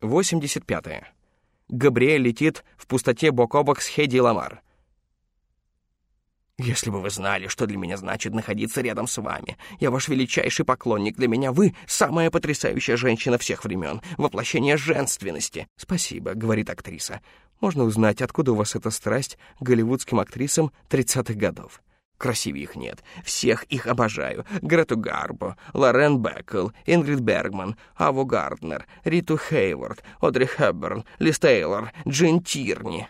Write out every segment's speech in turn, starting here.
85. -е. Габриэль летит в пустоте бок о бок с Хеди Ламар. «Если бы вы знали, что для меня значит находиться рядом с вами. Я ваш величайший поклонник. Для меня вы — самая потрясающая женщина всех времен, воплощение женственности». «Спасибо», — говорит актриса. «Можно узнать, откуда у вас эта страсть к голливудским актрисам 30-х годов?» Красивее их нет. Всех их обожаю. Грету Гарбо, Лорен Беккел, Ингрид Бергман, Аву Гарднер, Риту Хейвард, Одри Хэбберн, Лиз Тейлор, Джин Тирни.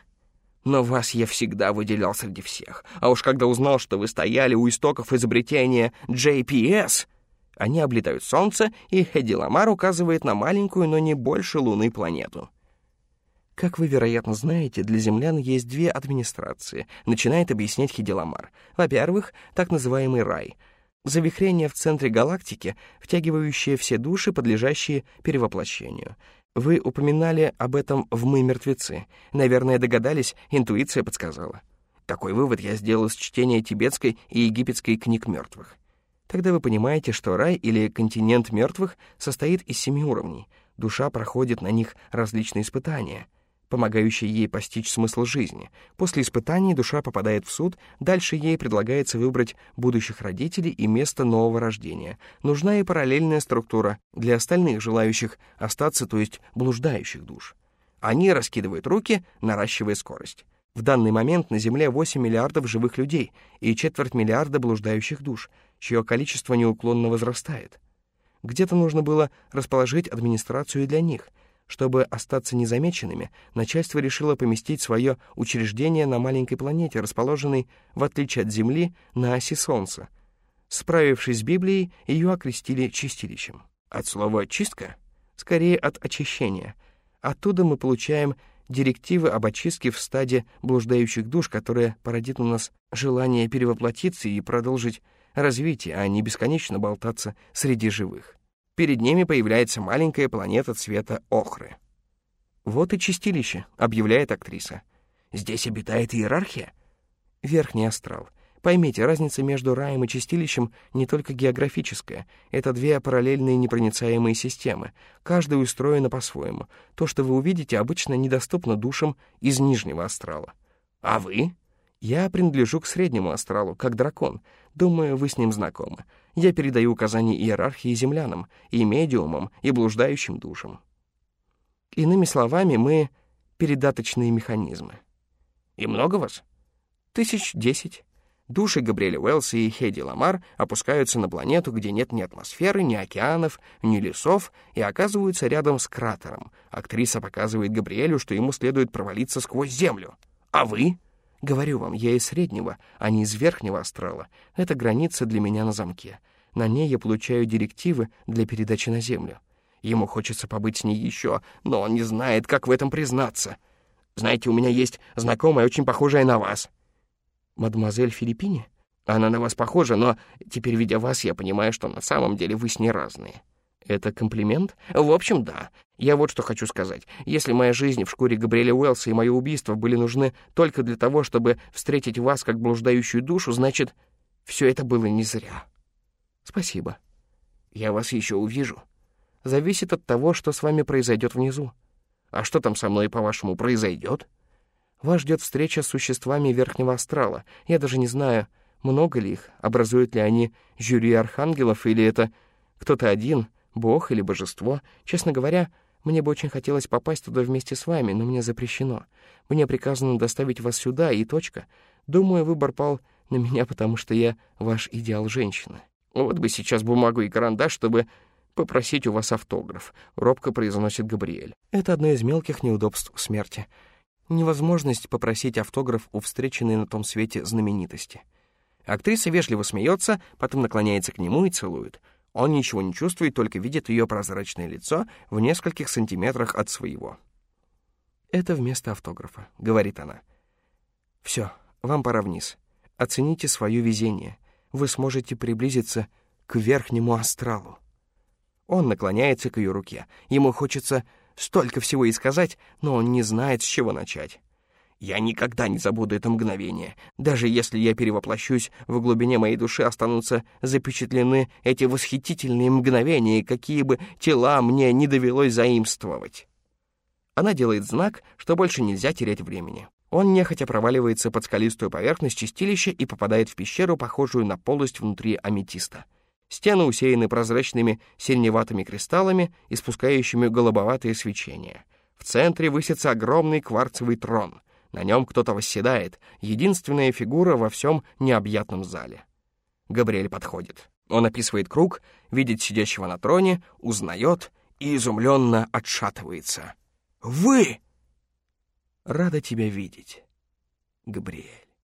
Но вас я всегда выделял среди всех. А уж когда узнал, что вы стояли у истоков изобретения JPS, они облетают Солнце, и Хеди Ламар указывает на маленькую, но не больше Луны планету. Как вы, вероятно, знаете, для землян есть две администрации, начинает объяснять Хиделамар. Во-первых, так называемый рай. Завихрение в центре галактики, втягивающее все души, подлежащие перевоплощению. Вы упоминали об этом в «Мы мертвецы». Наверное, догадались, интуиция подсказала. Такой вывод я сделал из чтения тибетской и египетской книг мертвых. Тогда вы понимаете, что рай или континент мертвых состоит из семи уровней. Душа проходит на них различные испытания — помогающий ей постичь смысл жизни. После испытаний душа попадает в суд, дальше ей предлагается выбрать будущих родителей и место нового рождения. Нужна и параллельная структура для остальных желающих остаться, то есть блуждающих душ. Они раскидывают руки, наращивая скорость. В данный момент на Земле 8 миллиардов живых людей и четверть миллиарда блуждающих душ, чье количество неуклонно возрастает. Где-то нужно было расположить администрацию для них — чтобы остаться незамеченными, начальство решило поместить свое учреждение на маленькой планете, расположенной, в отличие от Земли, на оси Солнца. Справившись с Библией, ее окрестили чистилищем. От слова «чистка» скорее от очищения. Оттуда мы получаем директивы об очистке в стаде блуждающих душ, которая породит у нас желание перевоплотиться и продолжить развитие, а не бесконечно болтаться среди живых. Перед ними появляется маленькая планета цвета охры. «Вот и чистилище», — объявляет актриса. «Здесь обитает иерархия?» «Верхний астрал. Поймите, разница между раем и чистилищем не только географическая. Это две параллельные непроницаемые системы. Каждая устроена по-своему. То, что вы увидите, обычно недоступно душам из нижнего астрала. А вы? Я принадлежу к среднему астралу, как дракон. Думаю, вы с ним знакомы. Я передаю указания иерархии землянам, и медиумам, и блуждающим душам. Иными словами, мы — передаточные механизмы. И много вас? Тысяч десять. Души Габриэля Уэллса и Хеди Ламар опускаются на планету, где нет ни атмосферы, ни океанов, ни лесов, и оказываются рядом с кратером. Актриса показывает Габриэлю, что ему следует провалиться сквозь Землю. А вы? Говорю вам, я из среднего, а не из верхнего астрала. Это граница для меня на замке. На ней я получаю директивы для передачи на Землю. Ему хочется побыть с ней еще, но он не знает, как в этом признаться. Знаете, у меня есть знакомая, очень похожая на вас. Мадемуазель Филиппини? Она на вас похожа, но теперь, видя вас, я понимаю, что на самом деле вы с ней разные. Это комплимент? В общем, да. Я вот что хочу сказать. Если моя жизнь в шкуре Габриэля Уэллса и мое убийство были нужны только для того, чтобы встретить вас как блуждающую душу, значит, все это было не зря. Спасибо. Я вас еще увижу. Зависит от того, что с вами произойдет внизу. А что там со мной, по-вашему, произойдет? Вас ждет встреча с существами верхнего астрала. Я даже не знаю, много ли их, образуют ли они жюри архангелов, или это кто-то один — бог или божество. Честно говоря, мне бы очень хотелось попасть туда вместе с вами, но мне запрещено. Мне приказано доставить вас сюда, и точка. Думаю, выбор пал на меня, потому что я ваш идеал женщины. Вот бы сейчас бумагу и карандаш, чтобы попросить у вас автограф», — робко произносит Габриэль. Это одно из мелких неудобств смерти. Невозможность попросить автограф у встреченной на том свете знаменитости. Актриса вежливо смеется, потом наклоняется к нему и целует — он ничего не чувствует, только видит ее прозрачное лицо в нескольких сантиметрах от своего. «Это вместо автографа», — говорит она. «Все, вам пора вниз. Оцените свое везение. Вы сможете приблизиться к верхнему астралу». Он наклоняется к ее руке. Ему хочется столько всего и сказать, но он не знает, с чего начать. Я никогда не забуду это мгновение. Даже если я перевоплощусь, в глубине моей души останутся запечатлены эти восхитительные мгновения, какие бы тела мне не довелось заимствовать. Она делает знак, что больше нельзя терять времени. Он нехотя проваливается под скалистую поверхность чистилища и попадает в пещеру, похожую на полость внутри аметиста. Стены усеяны прозрачными синеватыми кристаллами, испускающими голубоватые свечения. В центре высится огромный кварцевый трон. На нем кто-то восседает, единственная фигура во всем необъятном зале. Габриэль подходит. Он описывает круг, видит сидящего на троне, узнает и изумленно отшатывается. «Вы!» «Рада тебя видеть, Габриэль».